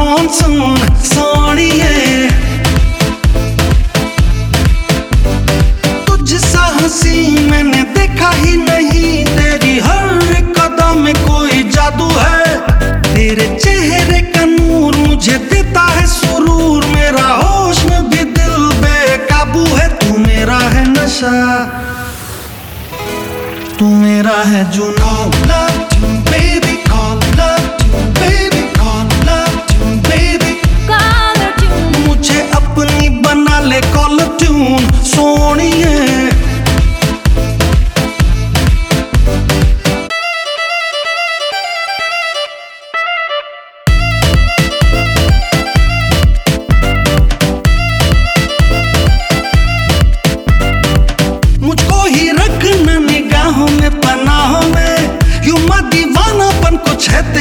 Monsoon सोनिए तुझ सा मैंने देखा ही नहीं। तेरी हर कदम में कोई जादू है। तेरे चेहरे का नूर मुझे देता है सुरूर। मेरा होश में भी दिल बेकाबू है। तू मेरा है नशा। तू मेरा है जुनू love to baby, call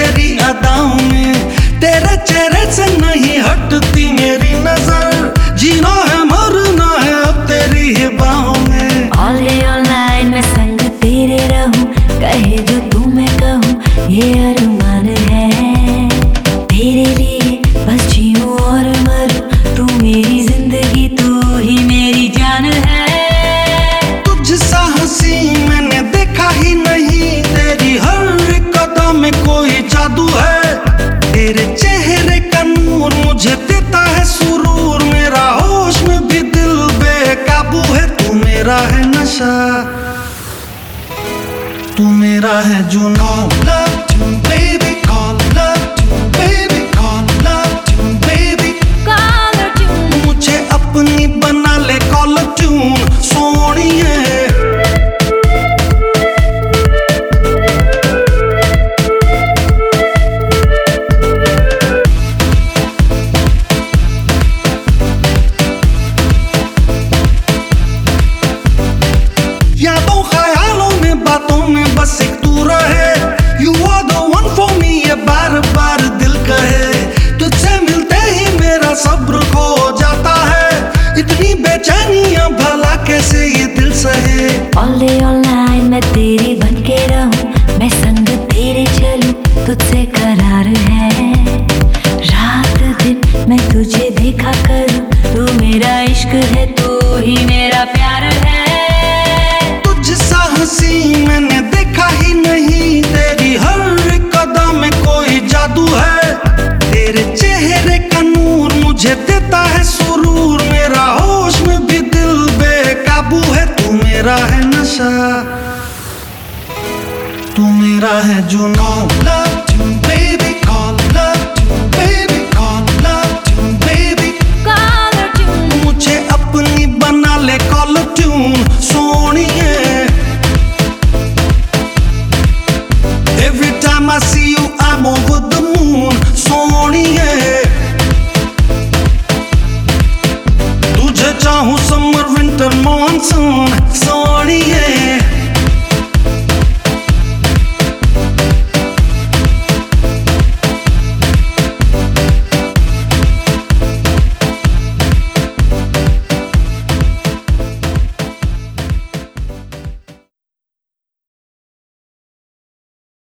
तेरी अदाओं में, तेरे चेहरे से नहीं हटती मेरी नज़र। जीना है, मरना है, अब तेरी ही बाहों में। All night मैं संग तेरे रहूँ, कहे जो तू मैं कहूँ, ये अरमान है। तेरे लिए बस जीऊं और मुझे देता है सुरूर मेरा होश में भी दिल बेकाबू है। तू मेरा है नशा, तू मेरा है जुनून। To baby All day all night मैं तेरी बन के रहूँ, मैं संग तेरे चलूँ, तुझसे करार है। रात दिन मैं तुझे देखा करूँ, तू मेरा इश्क है, तू ही मेरा प्यार है। मैंने देखा ही नहीं, तेरी हर कदम कोई जादू है। तेरे चेहरे का मुझे देता है सुरूर, मेरा होश में भी दिल बेकाबू है, तू मेरा है ऐसा तू मेरा है जुनू लव यू बेबी